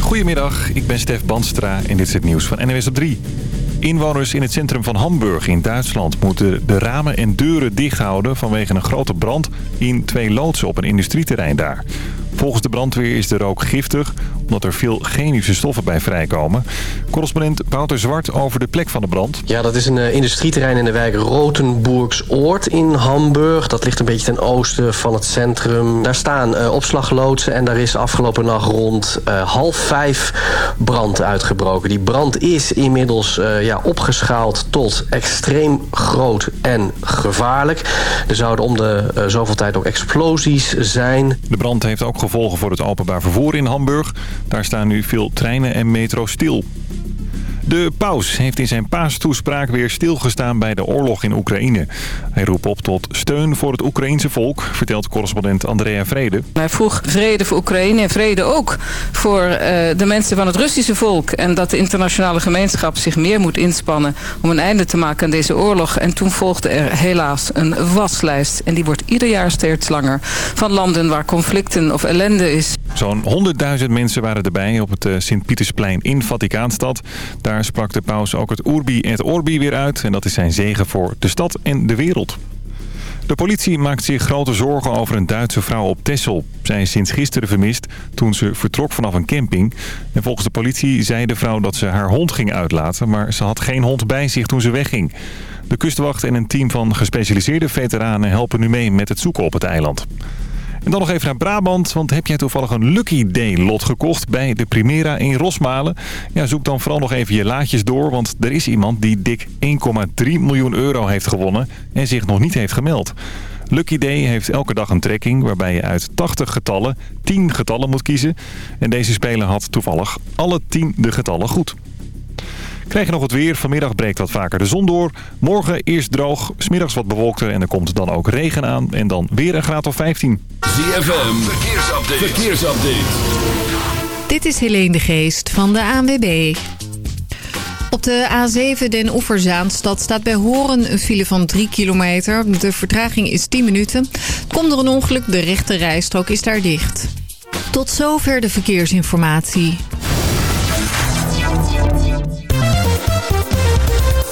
Goedemiddag, ik ben Stef Banstra en dit is het nieuws van NWS op 3. Inwoners in het centrum van Hamburg in Duitsland moeten de ramen en deuren dicht houden vanwege een grote brand in twee loodsen op een industrieterrein daar. Volgens de brandweer is de rook giftig, omdat er veel chemische stoffen bij vrijkomen. Correspondent Wouter Zwart over de plek van de brand. Ja, dat is een uh, industrieterrein in de wijk Rotenburgsoord in Hamburg. Dat ligt een beetje ten oosten van het centrum. Daar staan uh, opslagloodsen en daar is afgelopen nacht rond uh, half vijf brand uitgebroken. Die brand is inmiddels ja, opgeschaald tot extreem groot en gevaarlijk. Er zouden om de zoveel tijd ook explosies zijn. De brand heeft ook gevolgen voor het openbaar vervoer in Hamburg. Daar staan nu veel treinen en metro stil. De paus heeft in zijn paastoespraak weer stilgestaan bij de oorlog in Oekraïne. Hij roept op tot steun voor het Oekraïense volk, vertelt correspondent Andrea Vrede. Hij vroeg vrede voor Oekraïne en vrede ook voor uh, de mensen van het Russische volk. En dat de internationale gemeenschap zich meer moet inspannen om een einde te maken aan deze oorlog. En toen volgde er helaas een waslijst. En die wordt ieder jaar steeds langer. Van landen waar conflicten of ellende is. Zo'n 100.000 mensen waren erbij op het uh, Sint-Pietersplein in Vaticaanstad. Daar sprak de paus ook het Urbi et Orbi weer uit. En dat is zijn zegen voor de stad en de wereld. De politie maakt zich grote zorgen over een Duitse vrouw op Texel. Zij is sinds gisteren vermist toen ze vertrok vanaf een camping. En volgens de politie zei de vrouw dat ze haar hond ging uitlaten... maar ze had geen hond bij zich toen ze wegging. De kustwacht en een team van gespecialiseerde veteranen helpen nu mee met het zoeken op het eiland. En dan nog even naar Brabant, want heb jij toevallig een Lucky Day lot gekocht bij de Primera in Rosmalen? Ja, zoek dan vooral nog even je laadjes door, want er is iemand die dik 1,3 miljoen euro heeft gewonnen en zich nog niet heeft gemeld. Lucky Day heeft elke dag een trekking waarbij je uit 80 getallen 10 getallen moet kiezen. En deze speler had toevallig alle 10 de getallen goed. Krijg je nog het weer. Vanmiddag breekt wat vaker de zon door. Morgen eerst droog, smiddags wat bewolkter en er komt dan ook regen aan. En dan weer een graad of 15. ZFM, verkeersupdate. verkeersupdate. Dit is Helene de Geest van de ANWB. Op de A7 Den Oeverzaanstad staat bij Horen een file van 3 kilometer. De vertraging is 10 minuten. Komt er een ongeluk, de rechte rijstrook is daar dicht. Tot zover de verkeersinformatie.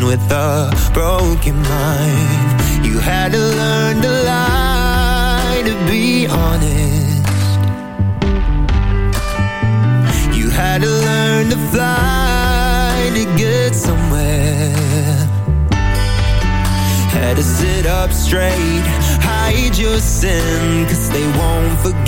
18 with a broken mind. You had to learn to lie to be honest. You had to learn to fly to get somewhere. Had to sit up straight, hide your sin, cause they won't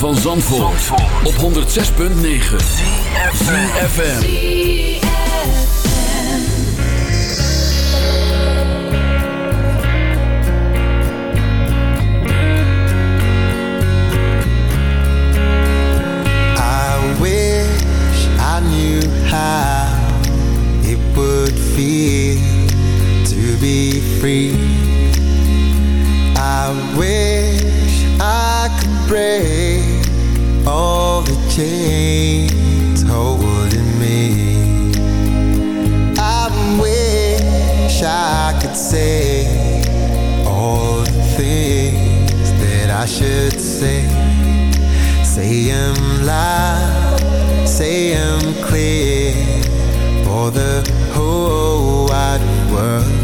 van Zandvoort, op 106.9 CFFM I wish I knew how it would feel to be free. I wish break all the chains holding me. I wish I could say all the things that I should say. Say them loud, say them clear for the whole wide world.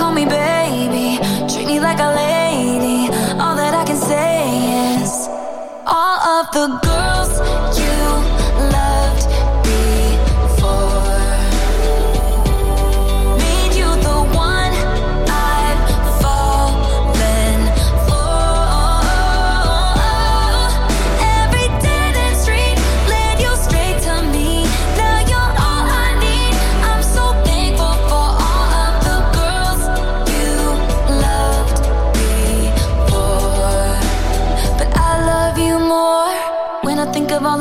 call me baby, treat me like a lady. All that I can say is all of the good.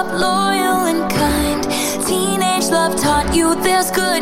up, loyal and kind. Teenage love taught you there's good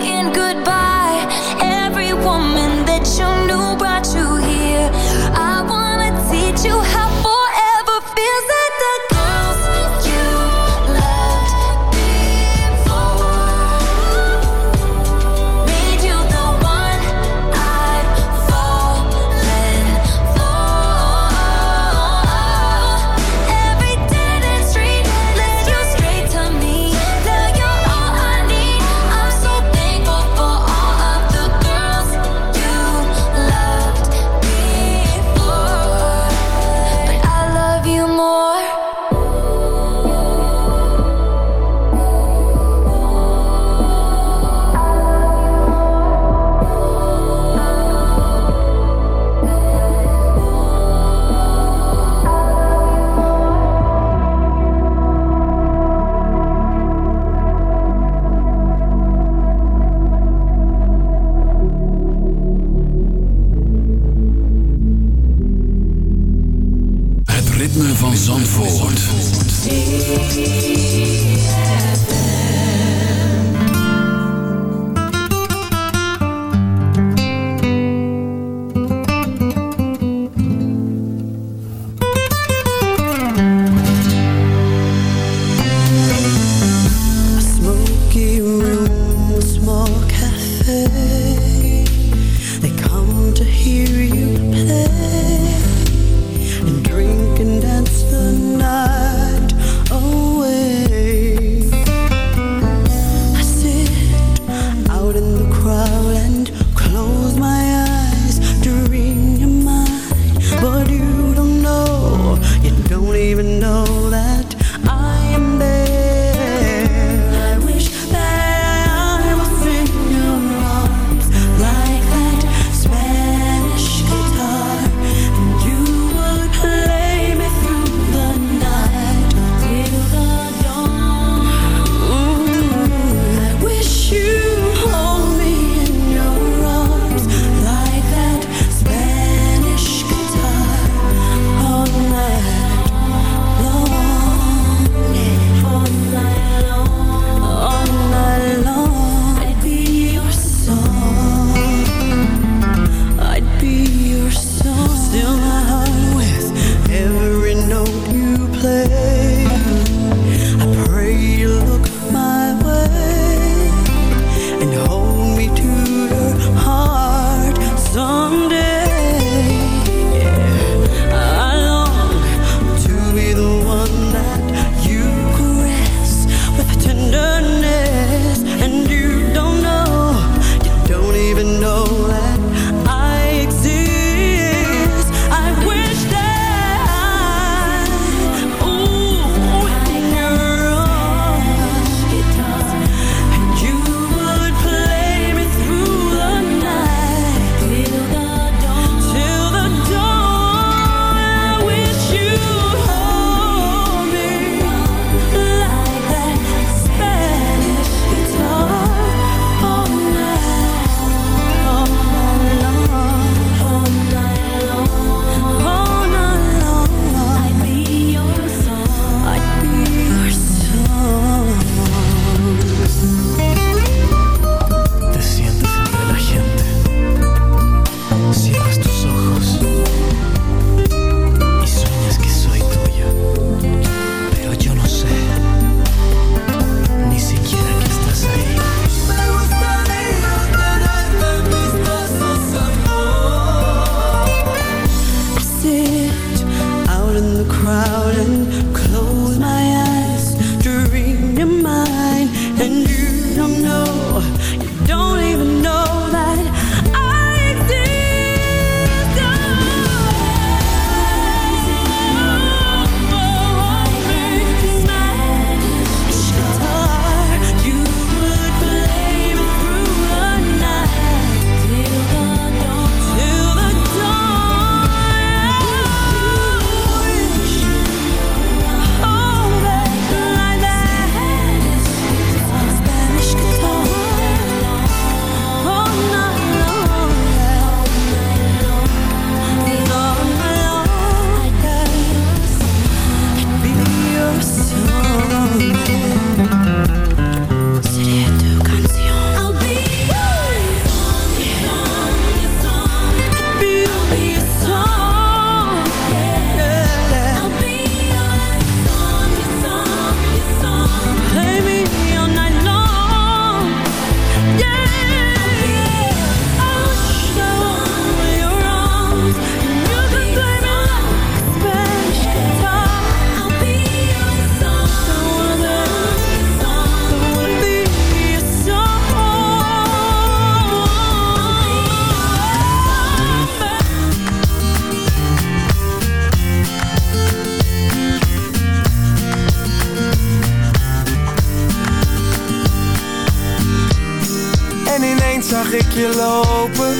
Zag ik je lopen.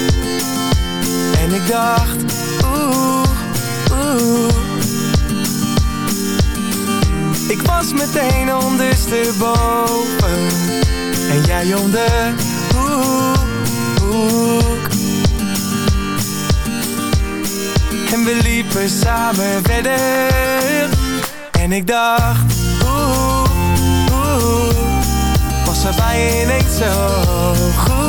En ik dacht Oeh, oeh. Ik was meteen ondersteboven. En jij om de hoek, hoek En we liepen samen verder. En ik dacht Oeh, oeh. Was er bij zo goed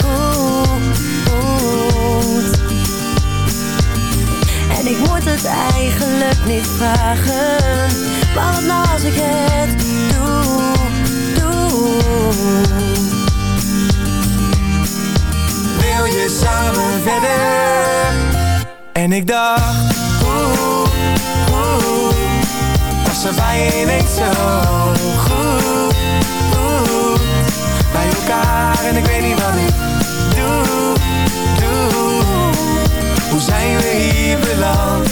het eigenlijk niet vragen. Maar wat nou als ik het doe, doe. Wil je samen verder? En ik dacht Oeh, oeh Was er bij je ineens zo goed oeh, Bij elkaar en ik weet niet wat ik zijn we hier beland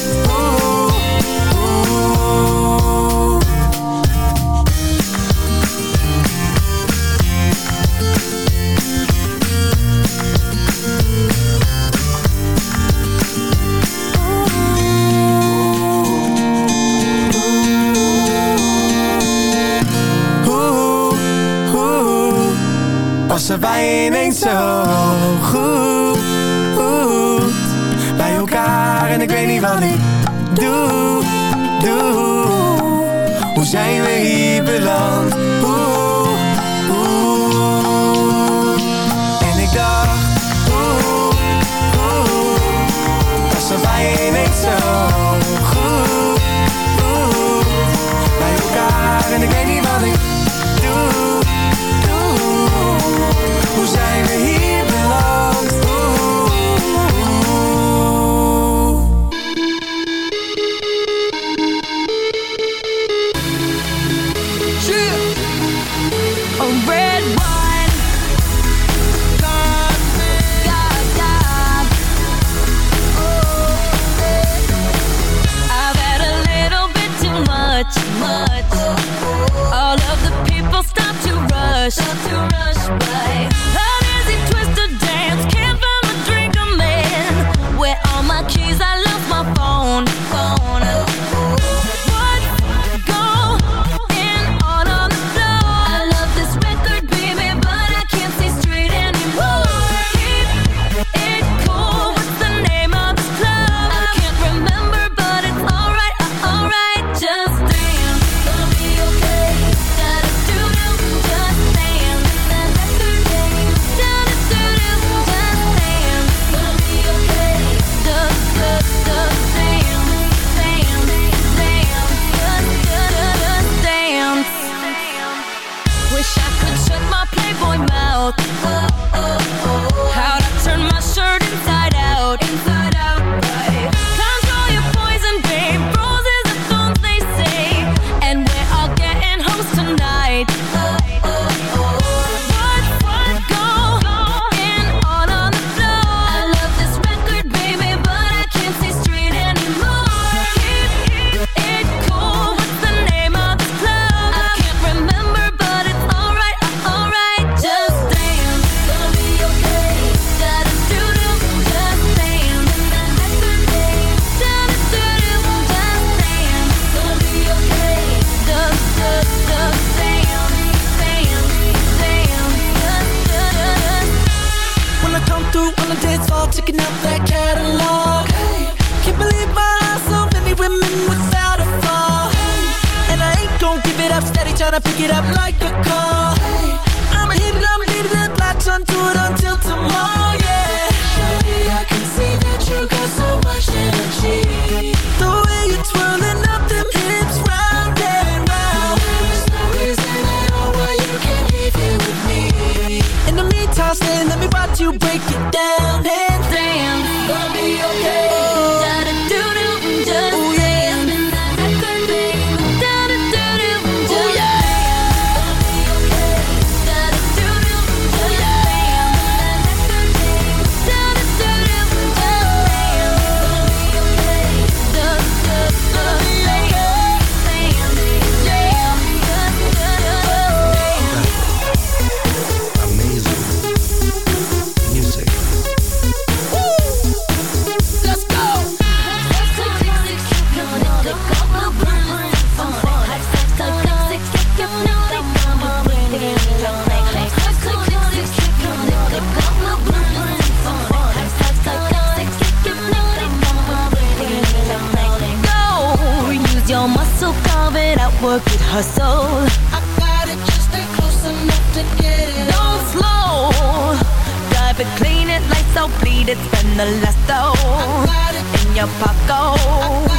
er zo goed wat ik doe, doe. Hoe zijn we hier Hustle. I gotta just stay close enough to get it. Don't slow. Dive it, clean it, lights out, bleed it, spend the last though. In your pocket.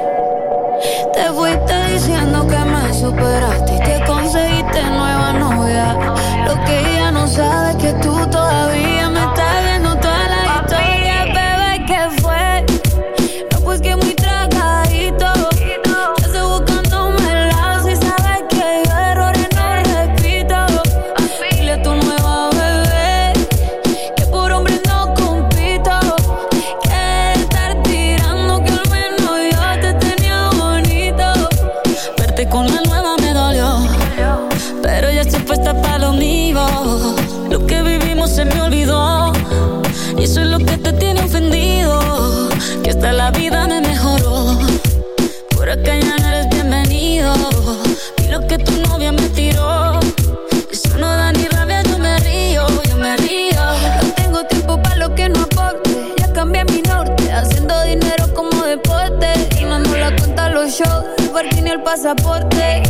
pasaporte.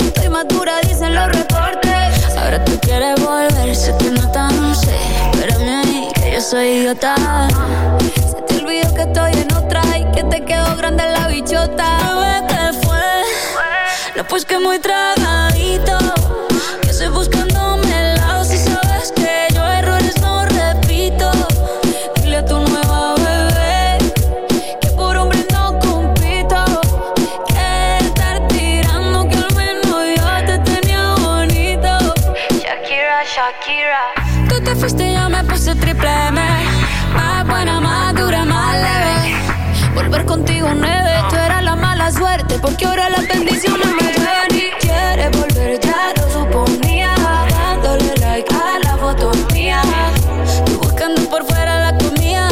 Estoy madura, dicen los reportes. Ahora tú quieres volver, se te nota, no sé. Espérame ahí, que yo soy idiota. Se te olvidó que estoy en otra y que te quedó grande la bichota. ¿Qué fue? No, pues que muy tragadito. Que estoy buscando cojones. Tú eras la mala suerte, porque ahora las bendiciones me llegan y quieres volver, ya lo suponía. Dándole like a la foto mía. Tú buscando por fuera la comida.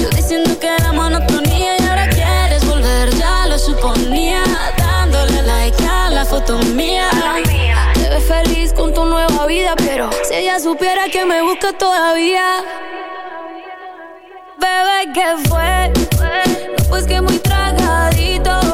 Yo diciendo que era monotonía y ahora quieres volver, ya lo suponía. Dándole like a la foto mía. Te ves feliz con tu nueva vida, pero si ella supiera que me busca todavía bebé, que fue? Pues que muy tragadito.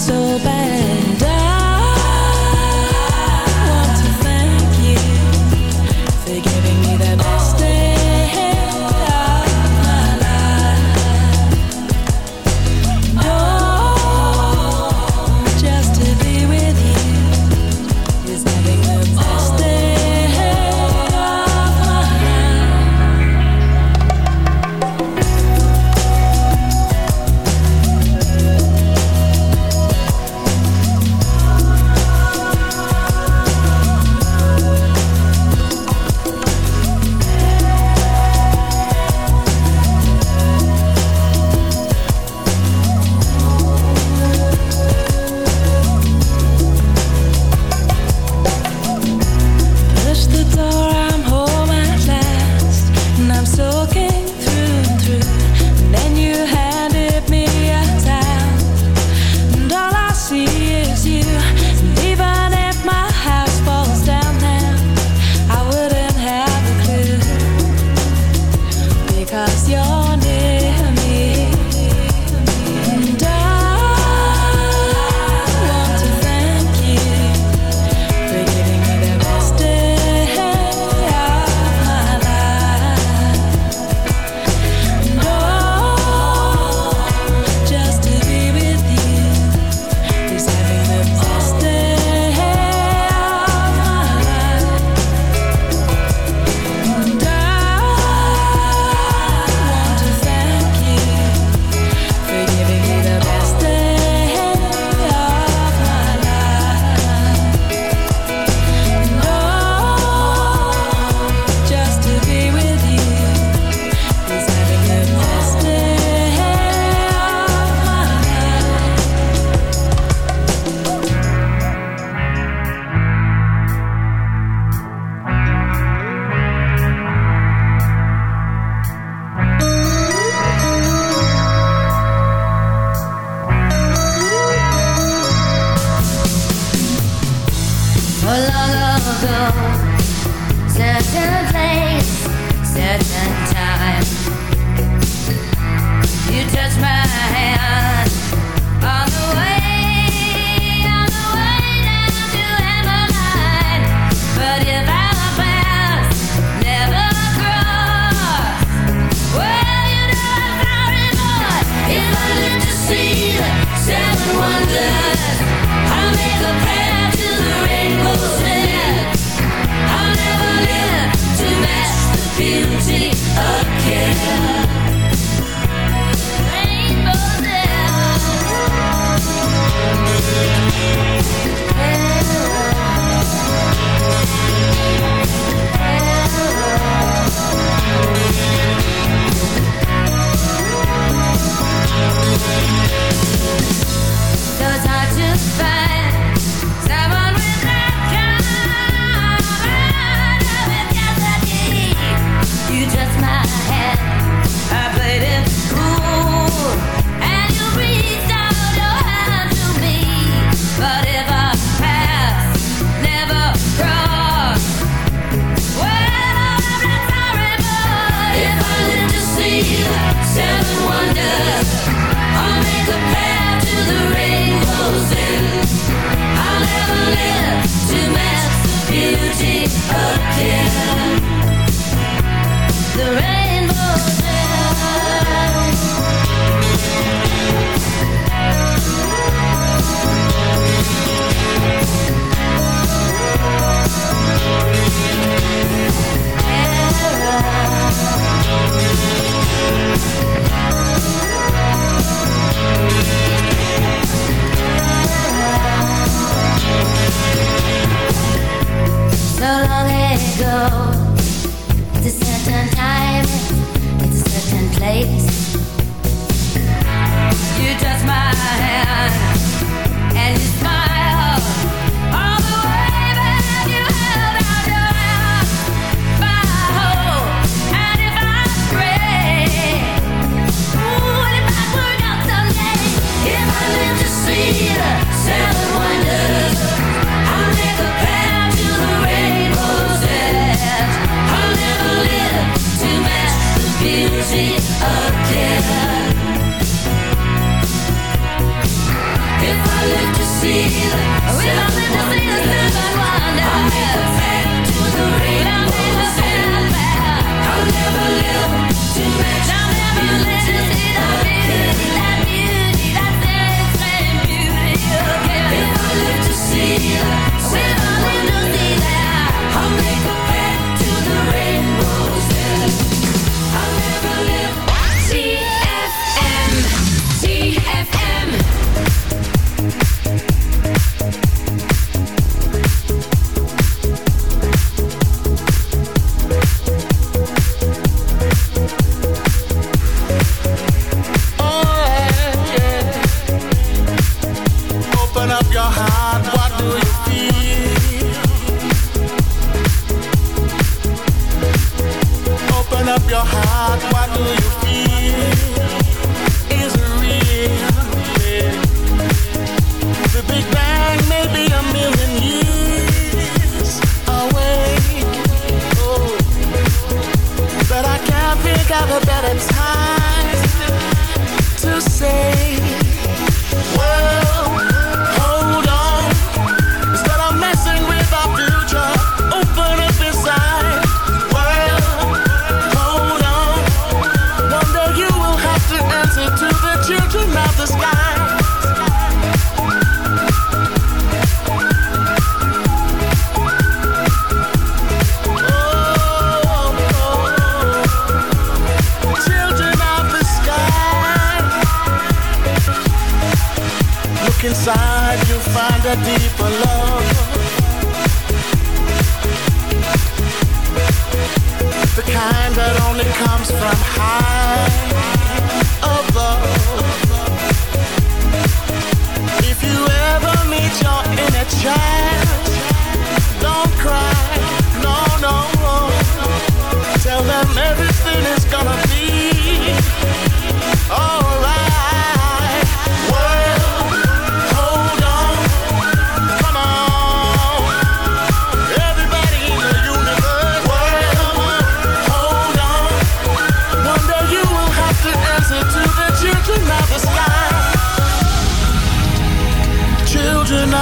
So bad.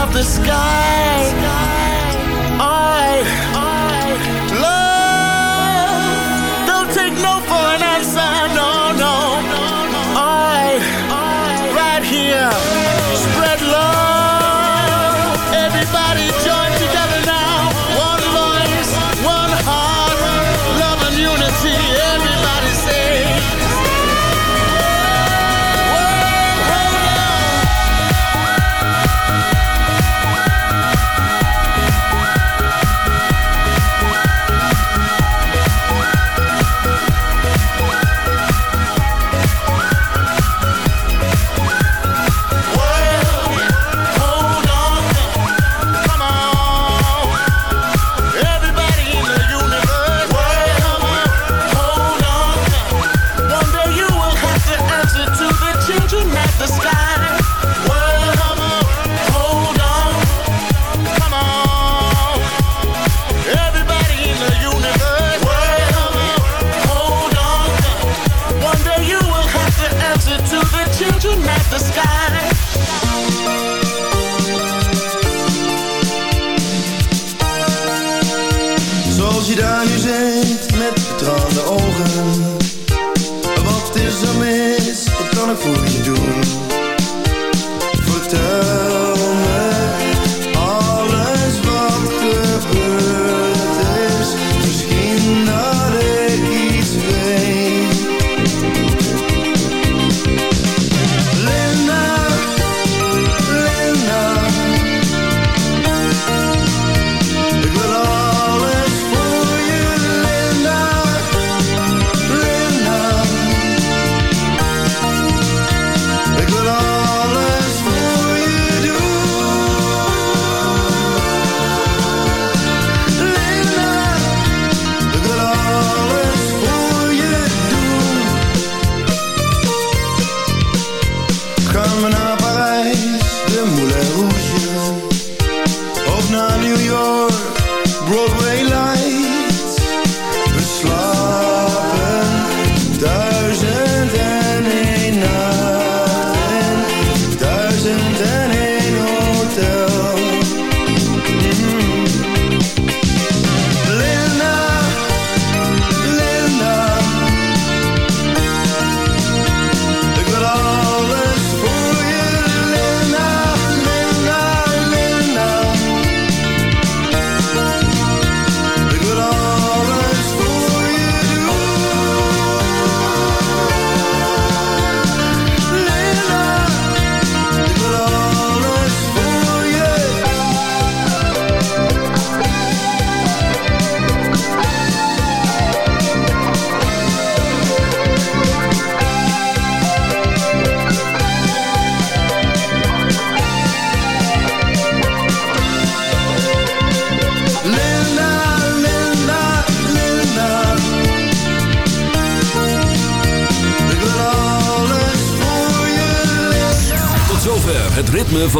Of the sky.